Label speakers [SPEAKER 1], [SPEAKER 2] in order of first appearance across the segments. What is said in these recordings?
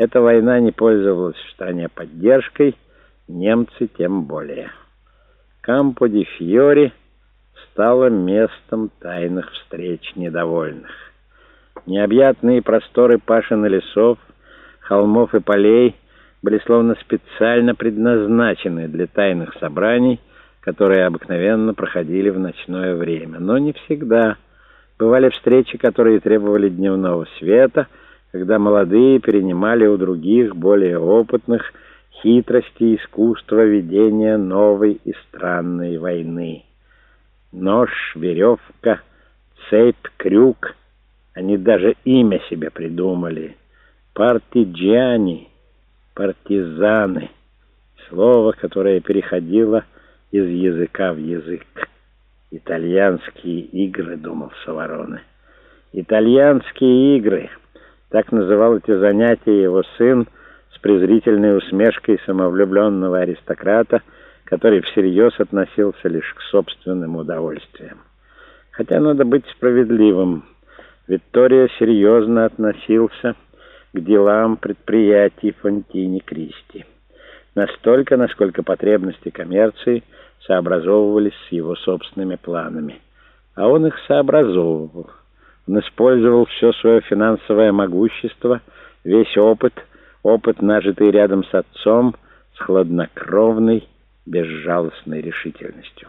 [SPEAKER 1] Эта война не пользовалась в стране поддержкой, немцы тем более. Кампо-ди-Фьори стало местом тайных встреч недовольных. Необъятные просторы Пашина лесов, холмов и полей были словно специально предназначены для тайных собраний, которые обыкновенно проходили в ночное время. Но не всегда. Бывали встречи, которые требовали дневного света, когда молодые перенимали у других, более опытных, хитрости искусства ведения новой и странной войны. Нож, веревка, цепь, крюк. Они даже имя себе придумали. Партиджани, партизаны. Слово, которое переходило из языка в язык. «Итальянские игры», — думал Савароне. «Итальянские игры», — так называл эти занятия его сын с презрительной усмешкой самовлюбленного аристократа, который всерьез относился лишь к собственным удовольствиям. Хотя надо быть справедливым. Виктория серьезно относился к делам предприятий Фонтини Кристи. Настолько, насколько потребности коммерции — сообразовывались с его собственными планами. А он их сообразовывал. Он использовал все свое финансовое могущество, весь опыт, опыт, нажитый рядом с отцом, с хладнокровной, безжалостной решительностью.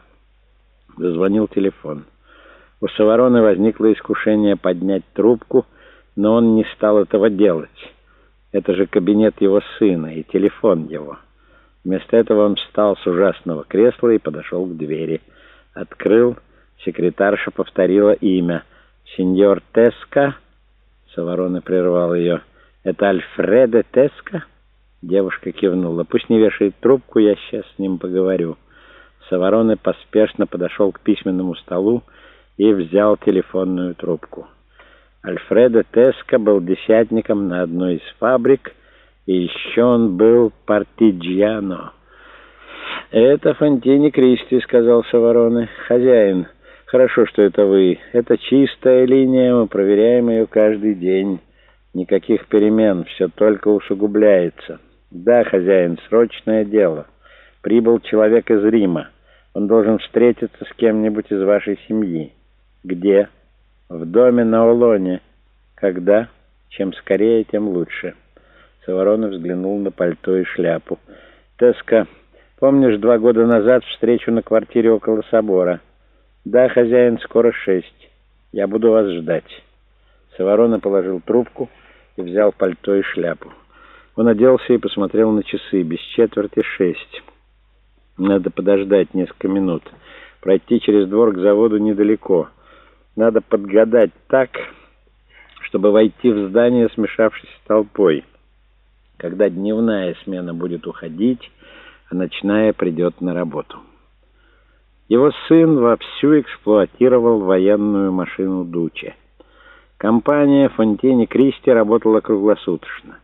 [SPEAKER 1] Зазвонил телефон. У Саварона возникло искушение поднять трубку, но он не стал этого делать. Это же кабинет его сына и телефон его. Вместо этого он встал с ужасного кресла и подошел к двери. Открыл. Секретарша повторила имя. «Сеньор Теска?» Саварона прервал ее. «Это Альфредо Теска?» Девушка кивнула. «Пусть не вешает трубку, я сейчас с ним поговорю». Савароне поспешно подошел к письменному столу и взял телефонную трубку. Альфредо Теска был десятником на одной из фабрик — и еще он был партиджиано. «Это Фонтини Кристи», — сказал Савароне. «Хозяин, хорошо, что это вы. Это чистая линия, мы проверяем ее каждый день. Никаких перемен, все только усугубляется. Да, хозяин, срочное дело. Прибыл человек из Рима. Он должен встретиться с кем-нибудь из вашей семьи. Где? В доме на Олоне. Когда? Чем скорее, тем лучше». Саворонов взглянул на пальто и шляпу. «Теска, помнишь два года назад встречу на квартире около собора?» «Да, хозяин, скоро шесть. Я буду вас ждать». Саворона положил трубку и взял пальто и шляпу. Он оделся и посмотрел на часы. Без четверти шесть. Надо подождать несколько минут. Пройти через двор к заводу недалеко. Надо подгадать так, чтобы войти в здание, смешавшись с толпой когда дневная смена будет уходить, а ночная придет на работу. Его сын вовсю эксплуатировал военную машину Дуче. Компания Фонтини Кристи работала круглосуточно.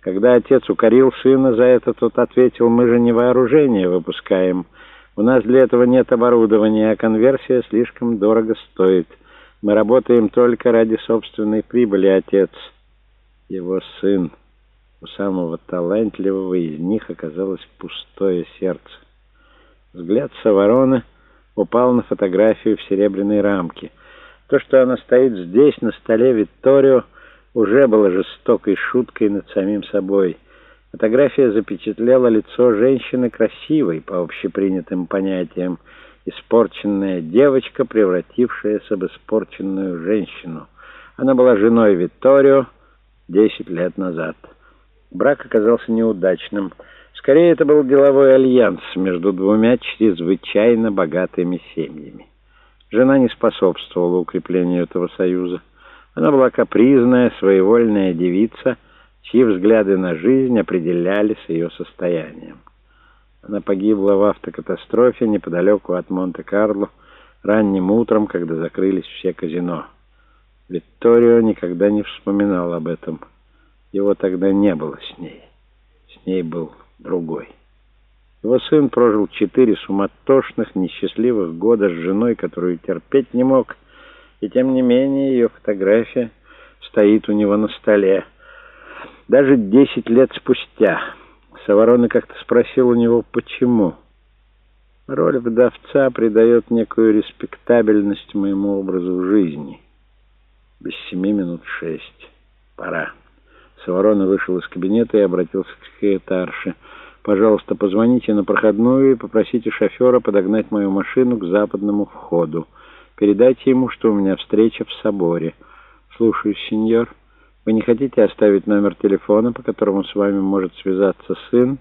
[SPEAKER 1] Когда отец укорил сына за это, тот ответил, «Мы же не вооружение выпускаем. У нас для этого нет оборудования, а конверсия слишком дорого стоит. Мы работаем только ради собственной прибыли, отец». Его сын у самого талантливого из них оказалось пустое сердце. Взгляд Саварона упал на фотографию в серебряной рамке. То, что она стоит здесь, на столе Витторио, уже было жестокой шуткой над самим собой. Фотография запечатлела лицо женщины красивой, по общепринятым понятиям, испорченная девочка, превратившаяся в испорченную женщину. Она была женой Витторио десять лет назад. Брак оказался неудачным. Скорее, это был деловой альянс между двумя чрезвычайно богатыми семьями. Жена не способствовала укреплению этого союза. Она была капризная, своевольная девица, чьи взгляды на жизнь определялись ее состоянием. Она погибла в автокатастрофе неподалеку от Монте-Карло ранним утром, когда закрылись все казино. Викторио никогда не вспоминал об этом. Его тогда не было с ней. С ней был другой. Его сын прожил четыре суматошных, несчастливых года с женой, которую терпеть не мог, и тем не менее ее фотография стоит у него на столе. Даже десять лет спустя Саворона как-то спросил у него, почему. Роль вдовца придает некую респектабельность моему образу жизни. Без семи минут шесть. Пора. Саворона вышел из кабинета и обратился к секретарше. «Пожалуйста, позвоните на проходную и попросите шофера подогнать мою машину к западному входу. Передайте ему, что у меня встреча в соборе. Слушаюсь, сеньор». Вы не хотите оставить номер телефона, по которому с вами может связаться сын?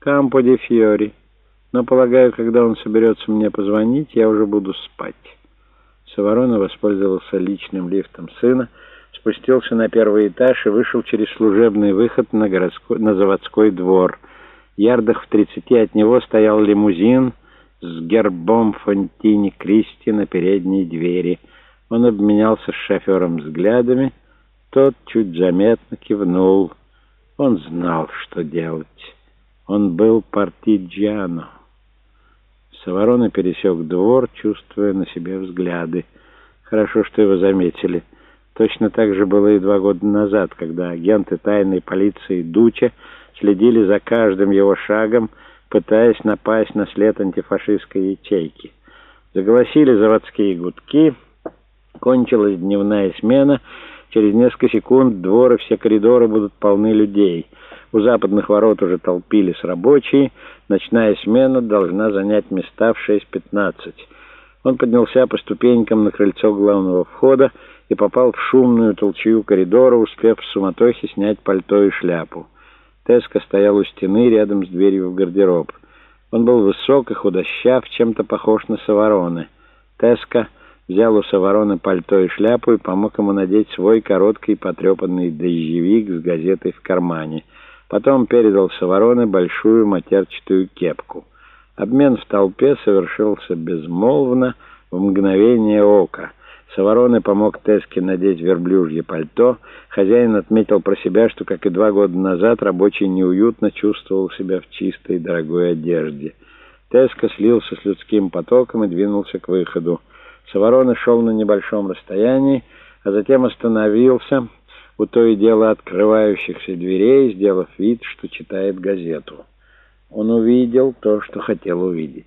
[SPEAKER 1] Кампо де Фьори. Но, полагаю, когда он соберется мне позвонить, я уже буду спать. Саворона воспользовался личным лифтом сына, спустился на первый этаж и вышел через служебный выход на, городской, на заводской двор. Ярдах в тридцати от него стоял лимузин с гербом Фонтини Кристи на передней двери. Он обменялся с шофером взглядами, тот чуть заметно кивнул. Он знал, что делать. Он был партиджиано. Саворона пересек двор, чувствуя на себе взгляды. Хорошо, что его заметили. Точно так же было и два года назад, когда агенты тайной полиции Дуча следили за каждым его шагом, пытаясь напасть на след антифашистской ячейки. Заголосили заводские гудки, кончилась дневная смена — Через несколько секунд двор и все коридоры будут полны людей. У западных ворот уже толпились рабочие. Ночная смена должна занять места в 6.15. Он поднялся по ступенькам на крыльцо главного входа и попал в шумную толчью коридора, успев в суматохе снять пальто и шляпу. Теска стоял у стены рядом с дверью в гардероб. Он был высок и худощав, чем-то похож на Саварона. Теска взял у Саворона пальто и шляпу и помог ему надеть свой короткий потрепанный дождевик с газетой в кармане. Потом передал Саворона большую матерчатую кепку. Обмен в толпе совершился безмолвно в мгновение ока. Савороны помог Теске надеть верблюжье пальто. Хозяин отметил про себя, что, как и два года назад, рабочий неуютно чувствовал себя в чистой дорогой одежде. Теска слился с людским потоком и двинулся к выходу. Саворона шел на небольшом расстоянии, а затем остановился у то и дело открывающихся дверей, сделав вид, что читает газету. Он увидел то, что хотел увидеть.